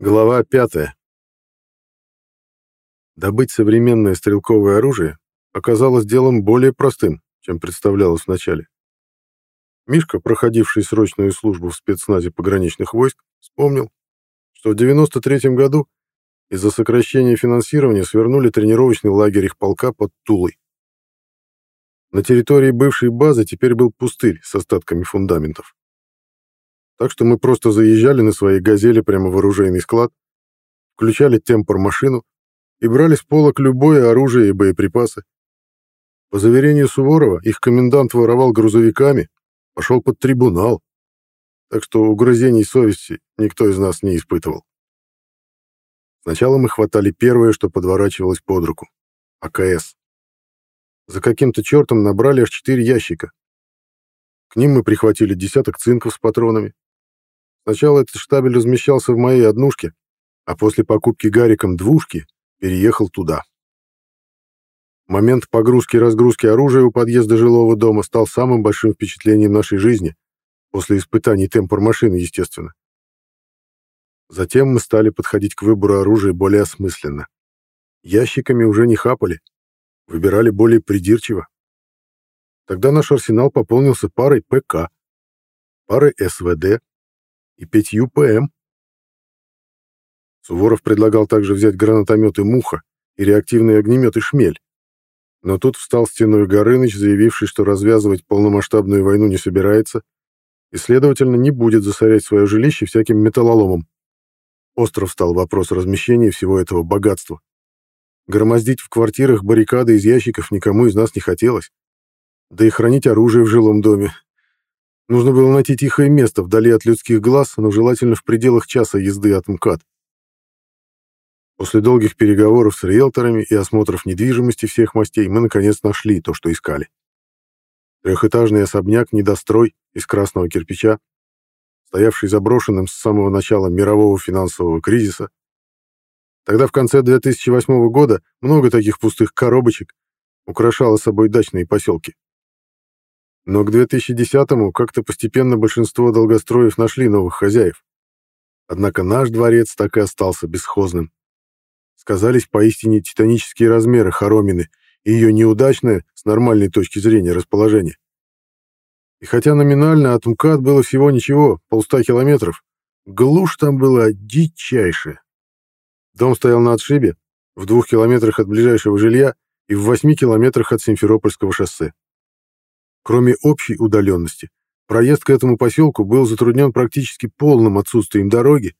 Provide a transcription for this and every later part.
Глава 5. Добыть современное стрелковое оружие оказалось делом более простым, чем представлялось вначале. Мишка, проходивший срочную службу в спецназе пограничных войск, вспомнил, что в 93 году из-за сокращения финансирования свернули тренировочный лагерь их полка под Тулой. На территории бывшей базы теперь был пустырь с остатками фундаментов. Так что мы просто заезжали на своей «Газели» прямо в оружейный склад, включали темпор-машину и брали с полок любое оружие и боеприпасы. По заверению Суворова, их комендант воровал грузовиками, пошел под трибунал, так что угрызений совести никто из нас не испытывал. Сначала мы хватали первое, что подворачивалось под руку — АКС. За каким-то чертом набрали аж четыре ящика. К ним мы прихватили десяток цинков с патронами, Сначала этот штабель размещался в моей однушке, а после покупки Гариком двушки переехал туда. Момент погрузки и разгрузки оружия у подъезда жилого дома стал самым большим впечатлением нашей жизни, после испытаний темпор машины, естественно. Затем мы стали подходить к выбору оружия более осмысленно. Ящиками уже не хапали, выбирали более придирчиво. Тогда наш арсенал пополнился парой ПК, парой СВД, и пятью ПМ. Суворов предлагал также взять гранатометы «Муха» и реактивные огнеметы «Шмель». Но тут встал стеной Горыныч, заявивший, что развязывать полномасштабную войну не собирается и, следовательно, не будет засорять свое жилище всяким металлоломом. Остро встал вопрос размещения всего этого богатства. Громоздить в квартирах баррикады из ящиков никому из нас не хотелось. Да и хранить оружие в жилом доме Нужно было найти тихое место вдали от людских глаз, но желательно в пределах часа езды от МКАД. После долгих переговоров с риэлторами и осмотров недвижимости всех мастей мы наконец нашли то, что искали. Трехэтажный особняк «Недострой» из красного кирпича, стоявший заброшенным с самого начала мирового финансового кризиса. Тогда в конце 2008 года много таких пустых коробочек украшало собой дачные поселки. Но к 2010-му как-то постепенно большинство долгостроев нашли новых хозяев. Однако наш дворец так и остался бесхозным. Сказались поистине титанические размеры хоромины и ее неудачное, с нормальной точки зрения, расположение. И хотя номинально от МКАД было всего ничего, полста километров, глушь там была дичайшая. Дом стоял на отшибе, в двух километрах от ближайшего жилья и в восьми километрах от Симферопольского шоссе. Кроме общей удаленности, проезд к этому поселку был затруднен практически полным отсутствием дороги.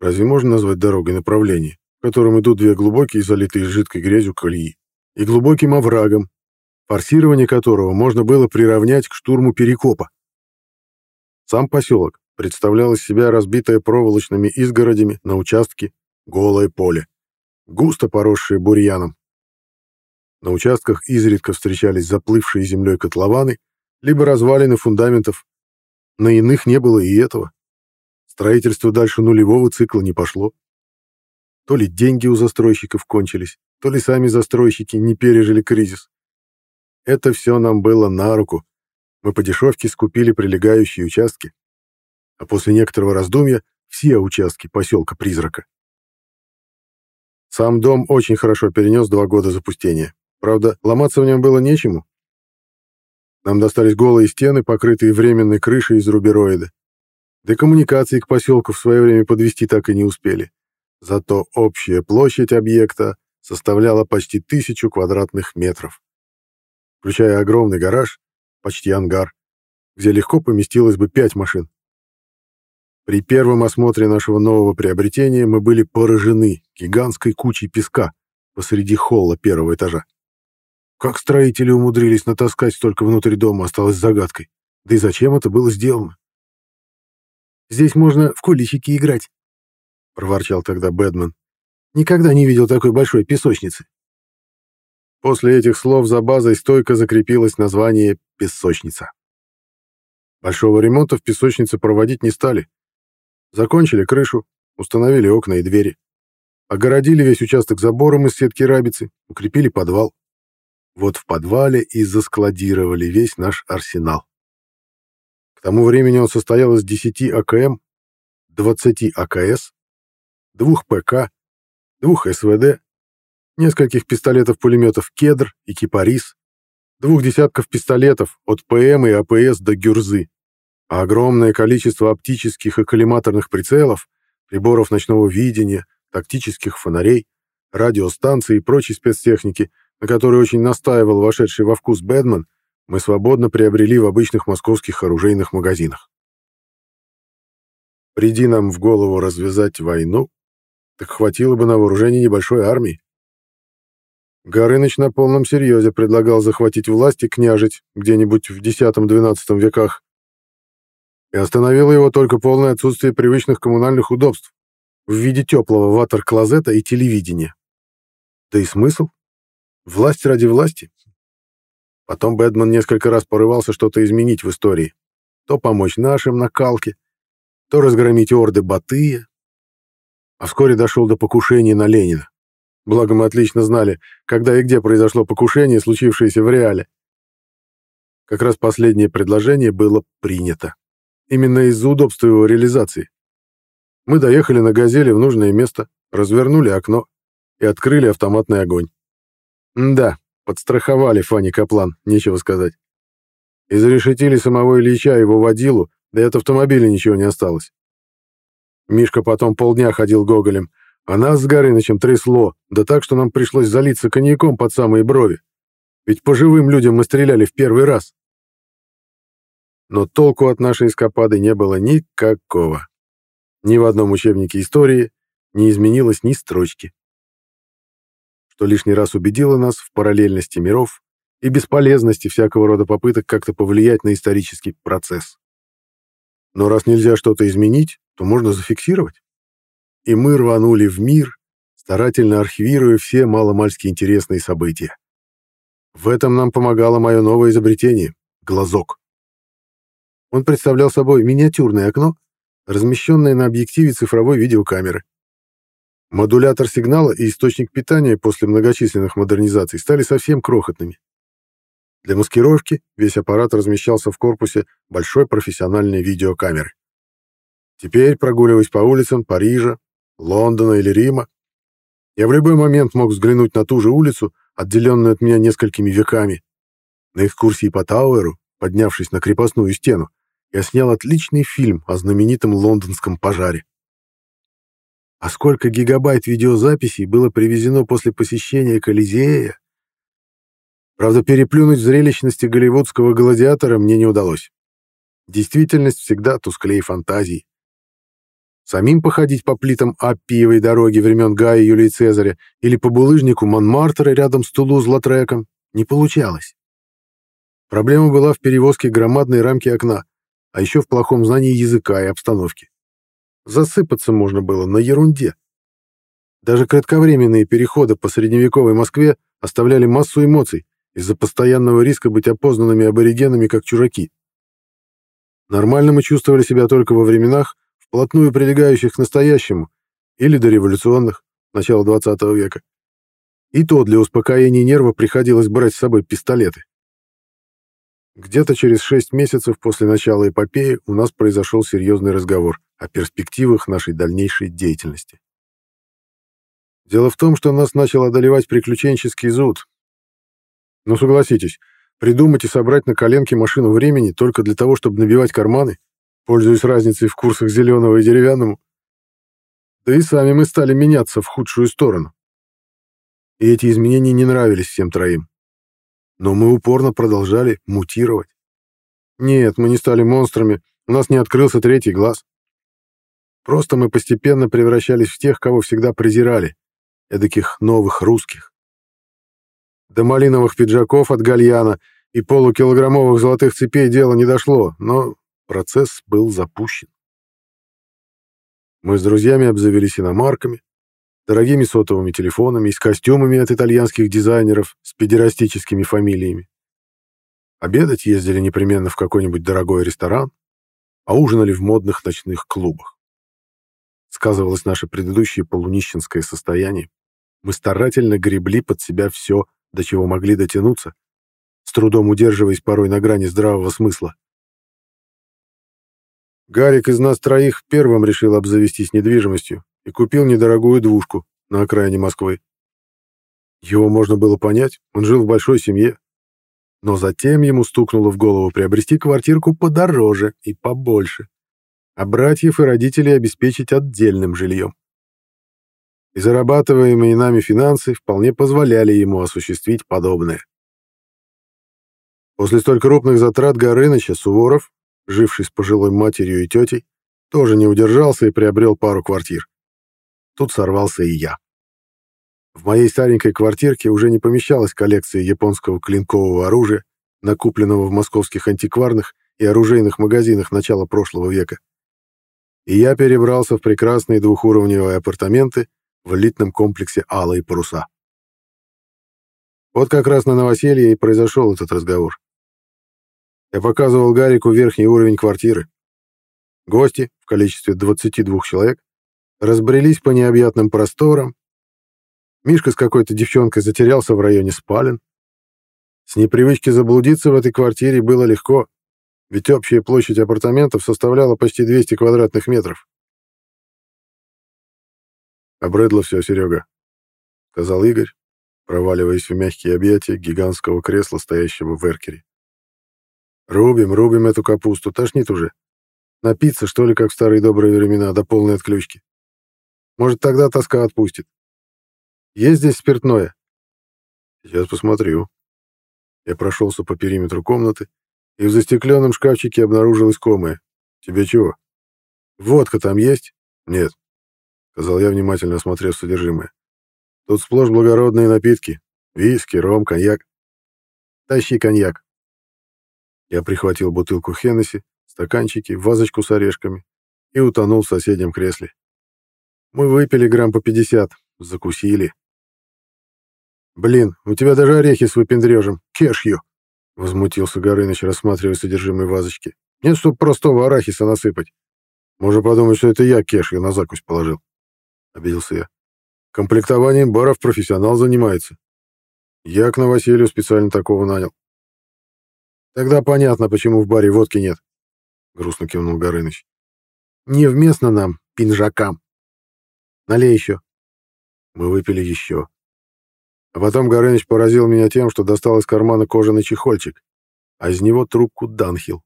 Разве можно назвать дорогой направление, в котором идут две глубокие, залитые жидкой грязью колеи, и глубоким оврагом, форсирование которого можно было приравнять к штурму Перекопа? Сам поселок представлял из себя разбитое проволочными изгородями на участке голое поле, густо поросшее бурьяном. На участках изредка встречались заплывшие землей котлованы, либо развалины фундаментов. На иных не было и этого. Строительство дальше нулевого цикла не пошло. То ли деньги у застройщиков кончились, то ли сами застройщики не пережили кризис. Это все нам было на руку. Мы по дешевке скупили прилегающие участки. А после некоторого раздумья все участки поселка Призрака. Сам дом очень хорошо перенес два года запустения. Правда, ломаться в нем было нечему. Нам достались голые стены, покрытые временной крышей из рубероида. Да коммуникации к поселку в свое время подвести так и не успели. Зато общая площадь объекта составляла почти тысячу квадратных метров. Включая огромный гараж, почти ангар, где легко поместилось бы пять машин. При первом осмотре нашего нового приобретения мы были поражены гигантской кучей песка посреди холла первого этажа. Как строители умудрились натаскать столько внутрь дома, осталось загадкой. Да и зачем это было сделано? «Здесь можно в куличики играть», — проворчал тогда Бэдман. «Никогда не видел такой большой песочницы». После этих слов за базой стойко закрепилось название «песочница». Большого ремонта в песочнице проводить не стали. Закончили крышу, установили окна и двери. Огородили весь участок забором из сетки рабицы, укрепили подвал. Вот в подвале и заскладировали весь наш арсенал. К тому времени он состоял из 10 АКМ, 20 АКС, двух ПК, двух СВД, нескольких пистолетов-пулеметов «Кедр» и «Кипарис», двух десятков пистолетов от ПМ и АПС до «Гюрзы», а огромное количество оптических и коллиматорных прицелов, приборов ночного видения, тактических фонарей, радиостанций и прочей спецтехники, на которой очень настаивал вошедший во вкус Бэдман, мы свободно приобрели в обычных московских оружейных магазинах. Приди нам в голову развязать войну, так хватило бы на вооружение небольшой армии. Горыныч на полном серьезе предлагал захватить власть и княжить где-нибудь в X-XII веках. И остановило его только полное отсутствие привычных коммунальных удобств в виде теплого ватер-клозета и телевидения. Да и смысл? Власть ради власти. Потом Бэдман несколько раз порывался что-то изменить в истории. То помочь нашим на калке, то разгромить орды Батыя. А вскоре дошел до покушения на Ленина. Благо мы отлично знали, когда и где произошло покушение, случившееся в реале. Как раз последнее предложение было принято. Именно из-за удобства его реализации. Мы доехали на «Газели» в нужное место, развернули окно и открыли автоматный огонь. Да, подстраховали Фанни Каплан, нечего сказать. Изрешетили самого Ильича его водилу, да и от автомобиля ничего не осталось. Мишка потом полдня ходил гоголем, а нас с Горынычем трясло, да так, что нам пришлось залиться коньяком под самые брови. Ведь по живым людям мы стреляли в первый раз. Но толку от нашей эскапады не было никакого. Ни в одном учебнике истории не изменилось ни строчки. Что лишний раз убедило нас в параллельности миров и бесполезности всякого рода попыток как-то повлиять на исторический процесс. Но раз нельзя что-то изменить, то можно зафиксировать и мы рванули в мир, старательно архивируя все маломальски интересные события. В этом нам помогало мое новое изобретение — глазок. Он представлял собой миниатюрное окно, размещенное на объективе цифровой видеокамеры. Модулятор сигнала и источник питания после многочисленных модернизаций стали совсем крохотными. Для маскировки весь аппарат размещался в корпусе большой профессиональной видеокамеры. Теперь, прогуливаясь по улицам Парижа, Лондона или Рима. Я в любой момент мог взглянуть на ту же улицу, отделенную от меня несколькими веками. На экскурсии по Тауэру, поднявшись на крепостную стену, я снял отличный фильм о знаменитом лондонском пожаре. А сколько гигабайт видеозаписей было привезено после посещения Колизея? Правда, переплюнуть зрелищности голливудского гладиатора мне не удалось. Действительность всегда тусклее фантазии. Самим походить по плитам Аппиевой дороги времен Гая Юлии Цезаря или по булыжнику Монмартра рядом с Тулуз-Латреком не получалось. Проблема была в перевозке громадной рамки окна, а еще в плохом знании языка и обстановки. Засыпаться можно было на ерунде. Даже кратковременные переходы по средневековой Москве оставляли массу эмоций из-за постоянного риска быть опознанными аборигенами как чужаки. Нормально мы чувствовали себя только во временах, вплотную прилегающих к настоящему, или до революционных, начала 20 века. И то для успокоения нерва приходилось брать с собой пистолеты. Где-то через шесть месяцев после начала эпопеи у нас произошел серьезный разговор о перспективах нашей дальнейшей деятельности. Дело в том, что нас начал одолевать приключенческий зуд. Но согласитесь, придумать и собрать на коленке машину времени только для того, чтобы набивать карманы, пользуясь разницей в курсах зеленого и деревянному. Да и сами мы стали меняться в худшую сторону. И эти изменения не нравились всем троим. Но мы упорно продолжали мутировать. Нет, мы не стали монстрами, у нас не открылся третий глаз. Просто мы постепенно превращались в тех, кого всегда презирали, эдаких новых русских. До малиновых пиджаков от гальяна и полукилограммовых золотых цепей дело не дошло, но Процесс был запущен. Мы с друзьями обзавелись иномарками, дорогими сотовыми телефонами и с костюмами от итальянских дизайнеров с педерастическими фамилиями. Обедать ездили непременно в какой-нибудь дорогой ресторан, а ужинали в модных ночных клубах. Сказывалось наше предыдущее полунищенское состояние. Мы старательно гребли под себя все, до чего могли дотянуться, с трудом удерживаясь порой на грани здравого смысла. Гарик из нас троих первым решил обзавестись недвижимостью и купил недорогую двушку на окраине Москвы. Его можно было понять, он жил в большой семье. Но затем ему стукнуло в голову приобрести квартирку подороже и побольше, а братьев и родителей обеспечить отдельным жильем. И зарабатываемые нами финансы вполне позволяли ему осуществить подобное. После столь крупных затрат Горыныча Суворов, живший с пожилой матерью и тетей, тоже не удержался и приобрел пару квартир. Тут сорвался и я. В моей старенькой квартирке уже не помещалась коллекция японского клинкового оружия, накупленного в московских антикварных и оружейных магазинах начала прошлого века. И я перебрался в прекрасные двухуровневые апартаменты в элитном комплексе «Алые паруса». Вот как раз на новоселье и произошел этот разговор. Я показывал Гарику верхний уровень квартиры. Гости, в количестве 22 человек, разбрелись по необъятным просторам, Мишка с какой-то девчонкой затерялся в районе спален. С непривычки заблудиться в этой квартире было легко, ведь общая площадь апартаментов составляла почти 200 квадратных метров. «Обрыдло все, Серега», — сказал Игорь, проваливаясь в мягкие объятия гигантского кресла, стоящего в эркере. «Рубим, рубим эту капусту, тошнит уже. Напиться, что ли, как в старые добрые времена, до полной отключки. Может, тогда тоска отпустит. Есть здесь спиртное?» «Сейчас посмотрю». Я прошелся по периметру комнаты и в застекленном шкафчике обнаружил искомое. «Тебе чего?» «Водка там есть?» «Нет», — сказал я, внимательно осмотрев содержимое. «Тут сплошь благородные напитки. Виски, ром, коньяк. Тащи коньяк». Я прихватил бутылку Хеннесси, стаканчики, вазочку с орешками и утонул в соседнем кресле. Мы выпили грамм по пятьдесят, закусили. «Блин, у тебя даже орехи с выпендрежем. Кешью!» — возмутился Горыныч, рассматривая содержимое вазочки. «Нет, чтоб простого арахиса насыпать. Можно подумать, что это я кешью на закусь положил». Обиделся я. «Комплектованием баров профессионал занимается. Я к новоселью специально такого нанял». «Тогда понятно, почему в баре водки нет», — грустно кивнул Горыныч. «Невместно нам, пинжакам. Налей еще». Мы выпили еще. А потом Горыныч поразил меня тем, что достал из кармана кожаный чехольчик, а из него трубку Данхил.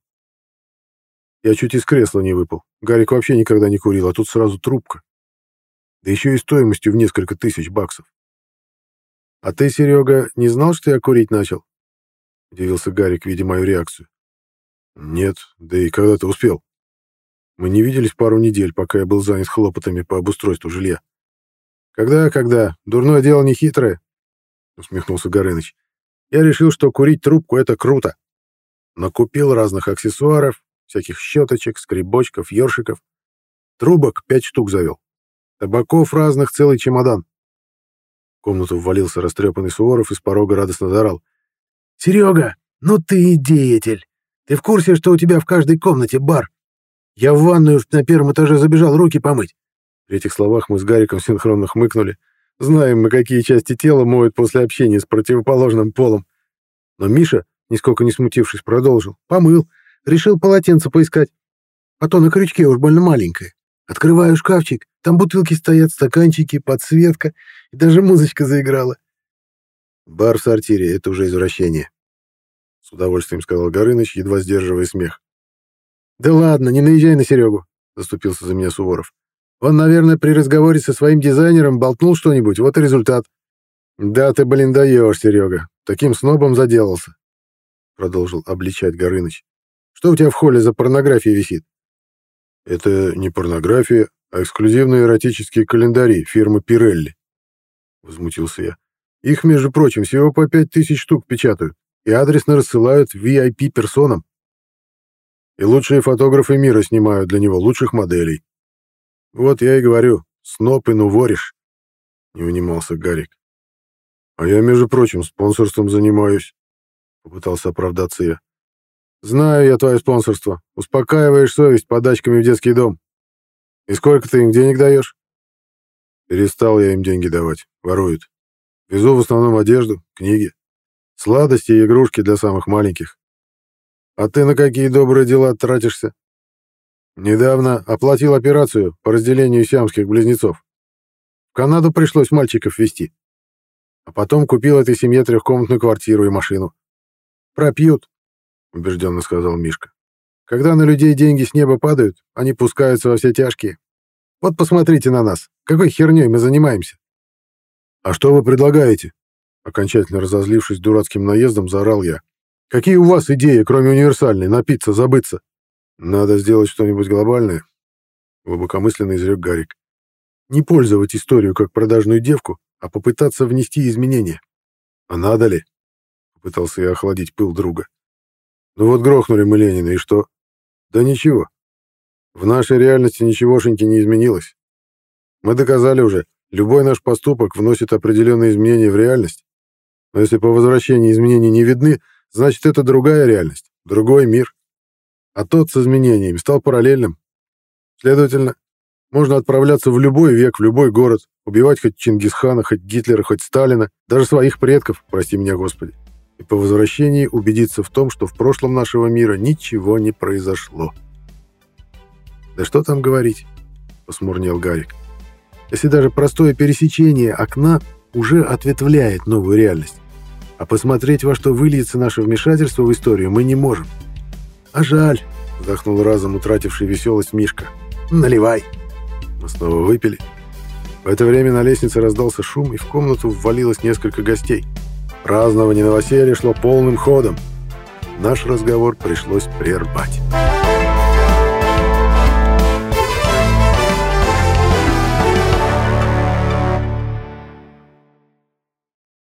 Я чуть из кресла не выпал. Гарик вообще никогда не курил, а тут сразу трубка. Да еще и стоимостью в несколько тысяч баксов. «А ты, Серега, не знал, что я курить начал?» — удивился Гарик, видя мою реакцию. «Нет, да и когда ты успел?» Мы не виделись пару недель, пока я был занят хлопотами по обустройству жилья. «Когда, когда? Дурное дело не хитрое. — усмехнулся Горыныч. «Я решил, что курить трубку — это круто. Накупил разных аксессуаров, всяких щеточек, скребочков, ёршиков. Трубок пять штук завел. Табаков разных целый чемодан. В комнату ввалился растрепанный Суворов и с порога радостно заорал. «Серега, ну ты и деятель! Ты в курсе, что у тебя в каждой комнате бар? Я в ванную на первом этаже забежал руки помыть». При этих словах мы с Гариком синхронно хмыкнули, Знаем мы, какие части тела моют после общения с противоположным полом. Но Миша, нисколько не смутившись, продолжил. Помыл. Решил полотенце поискать. А то на крючке уж больно маленькое. Открываю шкафчик, там бутылки стоят, стаканчики, подсветка, и даже музычка заиграла. Бар в сортире — это уже извращение. С удовольствием сказал Горыныч, едва сдерживая смех. «Да ладно, не наезжай на Серегу», — заступился за меня Суворов. Он, наверное, при разговоре со своим дизайнером болтнул что-нибудь, вот и результат. «Да ты, блин, даешь, Серега. Таким снобом заделался», — продолжил обличать Горыныч. «Что у тебя в холле за порнография висит?» «Это не порнография, а эксклюзивные эротические календари фирмы Пирелли», — возмутился я. «Их, между прочим, всего по пять тысяч штук печатают и адресно рассылают VIP-персонам. И лучшие фотографы мира снимают для него лучших моделей. «Вот я и говорю, сноп и ну воришь», — не унимался Гарик. «А я, между прочим, спонсорством занимаюсь», — попытался оправдаться я. «Знаю я твое спонсорство. Успокаиваешь совесть подачками в детский дом. И сколько ты им денег даешь?» Перестал я им деньги давать. Воруют. Везу в основном одежду, книги, сладости и игрушки для самых маленьких. А ты на какие добрые дела тратишься? Недавно оплатил операцию по разделению сиамских близнецов. Канаду пришлось мальчиков везти. А потом купил этой семье трехкомнатную квартиру и машину. Пропьют, убежденно сказал Мишка. Когда на людей деньги с неба падают, они пускаются во все тяжкие. Вот посмотрите на нас. Какой херней мы занимаемся? А что вы предлагаете? Окончательно разозлившись дурацким наездом, заорал я. Какие у вас идеи, кроме универсальной, напиться, забыться? Надо сделать что-нибудь глобальное, глубокомысленно изрек Гарик. Не пользовать историю как продажную девку, а попытаться внести изменения. А надо ли? Попытался я охладить пыл друга. Ну вот грохнули мы Ленина, и что? Да ничего. В нашей реальности ничегошеньки не изменилось. Мы доказали уже, любой наш поступок вносит определенные изменения в реальность. Но если по возвращении изменений не видны, значит это другая реальность, другой мир. А тот с изменениями стал параллельным. Следовательно, можно отправляться в любой век, в любой город, убивать хоть Чингисхана, хоть Гитлера, хоть Сталина, даже своих предков, прости меня, Господи. И по возвращении убедиться в том, что в прошлом нашего мира ничего не произошло. «Да что там говорить?» — посмурнел Гарик. «Если даже простое пересечение окна уже ответвляет новую реальность, а посмотреть, во что выльется наше вмешательство в историю, мы не можем». «А жаль», — вздохнул разом утративший веселость Мишка. «Наливай». Мы снова выпили. В это время на лестнице раздался шум, и в комнату ввалилось несколько гостей. Празднование новоселья шло полным ходом. Наш разговор пришлось прервать.